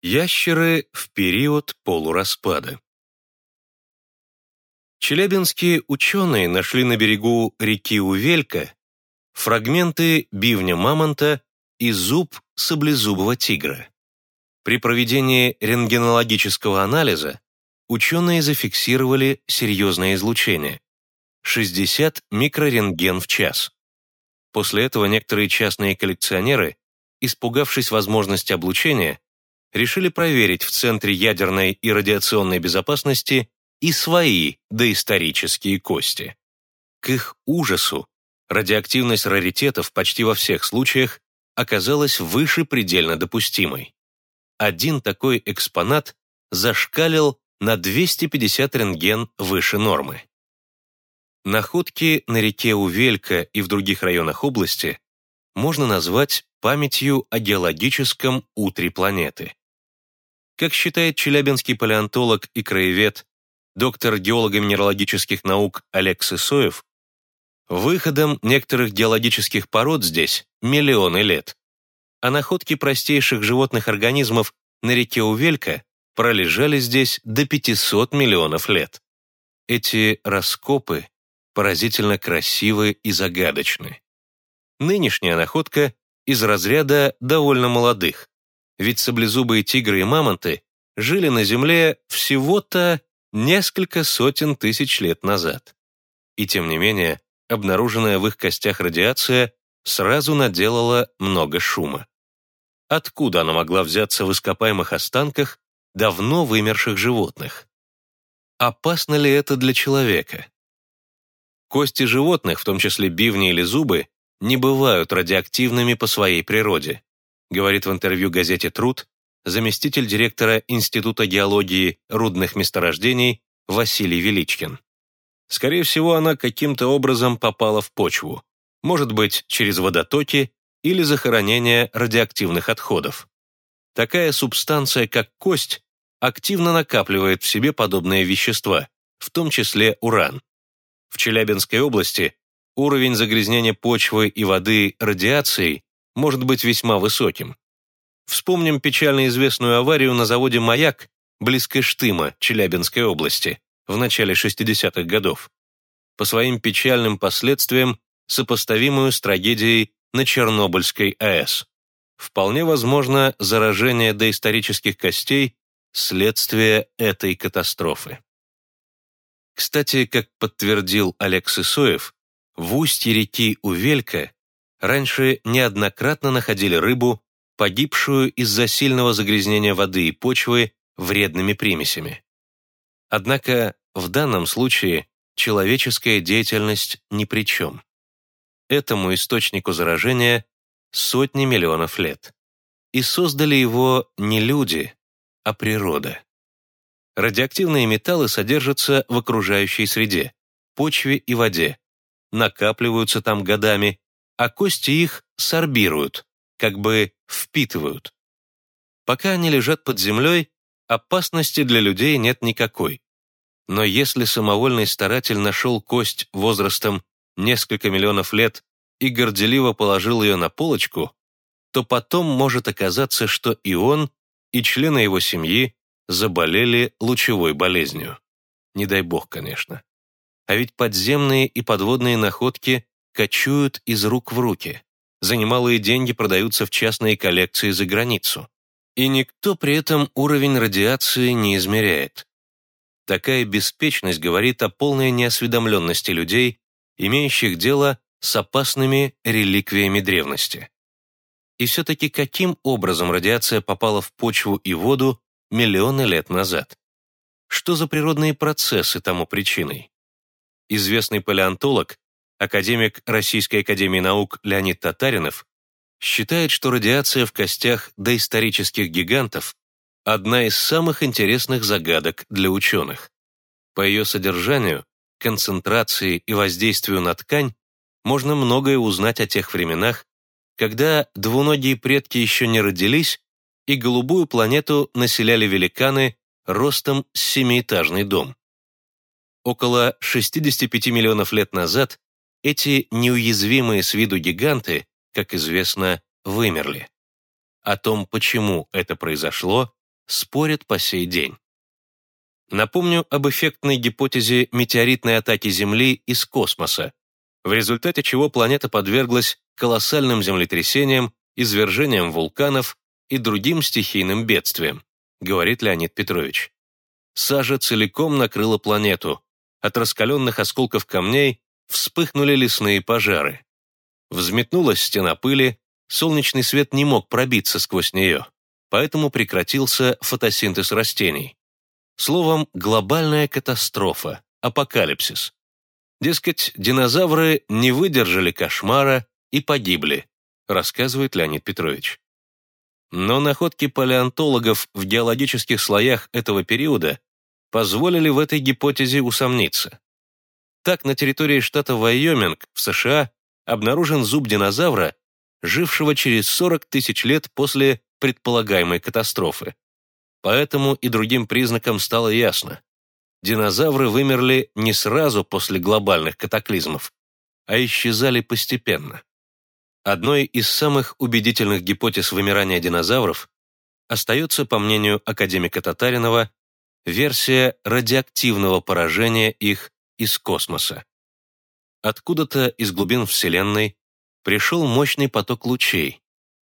Ящеры в период полураспада. Челябинские ученые нашли на берегу реки Увелька фрагменты бивня мамонта и зуб саблезубого тигра. При проведении рентгенологического анализа ученые зафиксировали серьезное излучение – 60 микрорентген в час. После этого некоторые частные коллекционеры, испугавшись возможности облучения, решили проверить в Центре ядерной и радиационной безопасности и свои доисторические кости. К их ужасу радиоактивность раритетов почти во всех случаях оказалась выше предельно допустимой. Один такой экспонат зашкалил на 250 рентген выше нормы. Находки на реке Увелька и в других районах области можно назвать памятью о геологическом утре планеты. Как считает челябинский палеонтолог и краевед, доктор геолого-минералогических наук Олег Сысоев, выходом некоторых геологических пород здесь миллионы лет, а находки простейших животных организмов на реке Увелька пролежали здесь до 500 миллионов лет. Эти раскопы поразительно красивы и загадочны. Нынешняя находка из разряда довольно молодых, ведь саблезубые тигры и мамонты жили на Земле всего-то несколько сотен тысяч лет назад. И тем не менее, обнаруженная в их костях радиация сразу наделала много шума. Откуда она могла взяться в ископаемых останках давно вымерших животных? Опасно ли это для человека? Кости животных, в том числе бивни или зубы, не бывают радиоактивными по своей природе говорит в интервью газете «Труд» заместитель директора Института геологии рудных месторождений Василий Величкин. Скорее всего, она каким-то образом попала в почву, может быть, через водотоки или захоронение радиоактивных отходов. Такая субстанция, как кость, активно накапливает в себе подобные вещества, в том числе уран. В Челябинской области уровень загрязнения почвы и воды радиацией может быть весьма высоким. Вспомним печально известную аварию на заводе «Маяк» близко Штыма, Челябинской области, в начале 60-х годов. По своим печальным последствиям сопоставимую с трагедией на Чернобыльской АЭС. Вполне возможно заражение доисторических костей – следствие этой катастрофы. Кстати, как подтвердил Олег Сысоев, в устье реки Увелька раньше неоднократно находили рыбу, погибшую из-за сильного загрязнения воды и почвы вредными примесями. Однако в данном случае человеческая деятельность ни при чем. Этому источнику заражения сотни миллионов лет. И создали его не люди, а природа. Радиоактивные металлы содержатся в окружающей среде, почве и воде, накапливаются там годами а кости их сорбируют, как бы впитывают. Пока они лежат под землей, опасности для людей нет никакой. Но если самовольный старатель нашел кость возрастом несколько миллионов лет и горделиво положил ее на полочку, то потом может оказаться, что и он, и члены его семьи заболели лучевой болезнью. Не дай бог, конечно. А ведь подземные и подводные находки кочуют из рук в руки. За немалые деньги продаются в частные коллекции за границу. И никто при этом уровень радиации не измеряет. Такая беспечность говорит о полной неосведомленности людей, имеющих дело с опасными реликвиями древности. И все-таки каким образом радиация попала в почву и воду миллионы лет назад? Что за природные процессы тому причиной? Известный палеонтолог академик Российской академии наук Леонид Татаринов считает, что радиация в костях доисторических гигантов – одна из самых интересных загадок для ученых. По ее содержанию, концентрации и воздействию на ткань можно многое узнать о тех временах, когда двуногие предки еще не родились, и голубую планету населяли великаны ростом семиэтажный дом. Около 65 миллионов лет назад эти неуязвимые с виду гиганты, как известно, вымерли. О том, почему это произошло, спорят по сей день. Напомню об эффектной гипотезе метеоритной атаки Земли из космоса, в результате чего планета подверглась колоссальным землетрясениям, извержениям вулканов и другим стихийным бедствиям, говорит Леонид Петрович. Сажа целиком накрыла планету. От раскаленных осколков камней вспыхнули лесные пожары. Взметнулась стена пыли, солнечный свет не мог пробиться сквозь нее, поэтому прекратился фотосинтез растений. Словом, глобальная катастрофа, апокалипсис. Дескать, динозавры не выдержали кошмара и погибли, рассказывает Леонид Петрович. Но находки палеонтологов в геологических слоях этого периода позволили в этой гипотезе усомниться. Так, на территории штата Вайоминг в США обнаружен зуб динозавра, жившего через 40 тысяч лет после предполагаемой катастрофы. По этому и другим признакам стало ясно. Динозавры вымерли не сразу после глобальных катаклизмов, а исчезали постепенно. Одной из самых убедительных гипотез вымирания динозавров остается, по мнению академика Татаринова, версия радиоактивного поражения их из космоса. Откуда-то из глубин Вселенной пришел мощный поток лучей,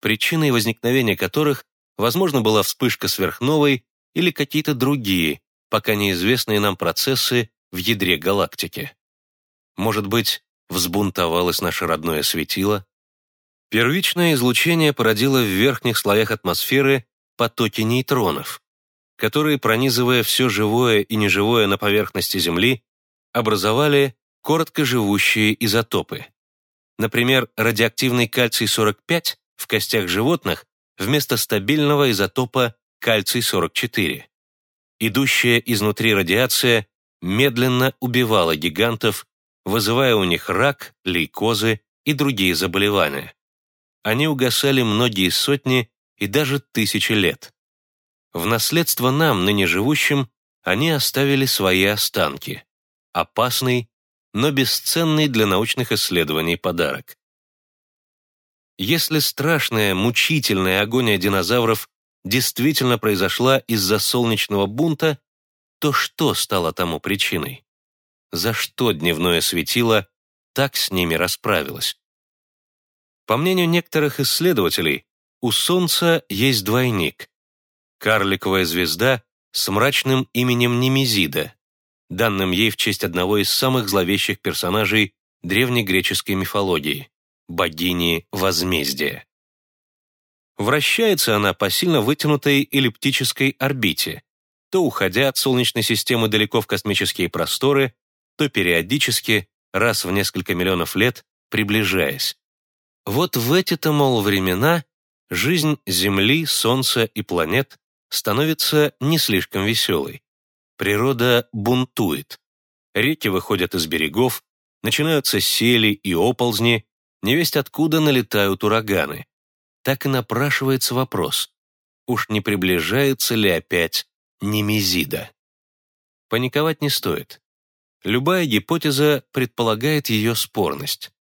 причиной возникновения которых Возможно, была вспышка сверхновой или какие-то другие, пока неизвестные нам процессы в ядре галактики. Может быть, взбунтовалось наше родное светило? Первичное излучение породило в верхних слоях атмосферы потоки нейтронов, которые, пронизывая все живое и неживое на поверхности Земли, образовали короткоживущие изотопы. Например, радиоактивный кальций-45 в костях животных вместо стабильного изотопа кальций-44. Идущая изнутри радиация медленно убивала гигантов, вызывая у них рак, лейкозы и другие заболевания. Они угасали многие сотни и даже тысячи лет. В наследство нам, ныне живущим, они оставили свои останки. Опасный, но бесценный для научных исследований подарок. Если страшная, мучительная агония динозавров действительно произошла из-за солнечного бунта, то что стало тому причиной? За что дневное светило так с ними расправилось? По мнению некоторых исследователей, у Солнца есть двойник – карликовая звезда с мрачным именем Немезида, данным ей в честь одного из самых зловещих персонажей древнегреческой мифологии богини возмездия. Вращается она по сильно вытянутой эллиптической орбите, то уходя от Солнечной системы далеко в космические просторы, то периодически, раз в несколько миллионов лет, приближаясь. Вот в эти-то, мол, времена жизнь Земли, Солнца и планет становится не слишком веселой. Природа бунтует. Реки выходят из берегов, начинаются сели и оползни, невесть откуда налетают ураганы. Так и напрашивается вопрос, уж не приближается ли опять Немезида? Паниковать не стоит. Любая гипотеза предполагает ее спорность.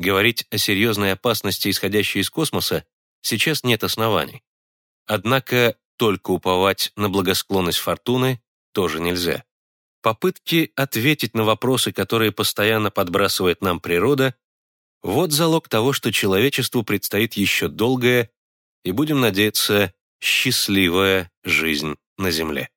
Говорить о серьезной опасности, исходящей из космоса, сейчас нет оснований. Однако только уповать на благосклонность фортуны тоже нельзя. Попытки ответить на вопросы, которые постоянно подбрасывает нам природа, вот залог того, что человечеству предстоит еще долгая и, будем надеяться, счастливая жизнь на Земле.